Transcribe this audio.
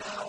إِلَىٰ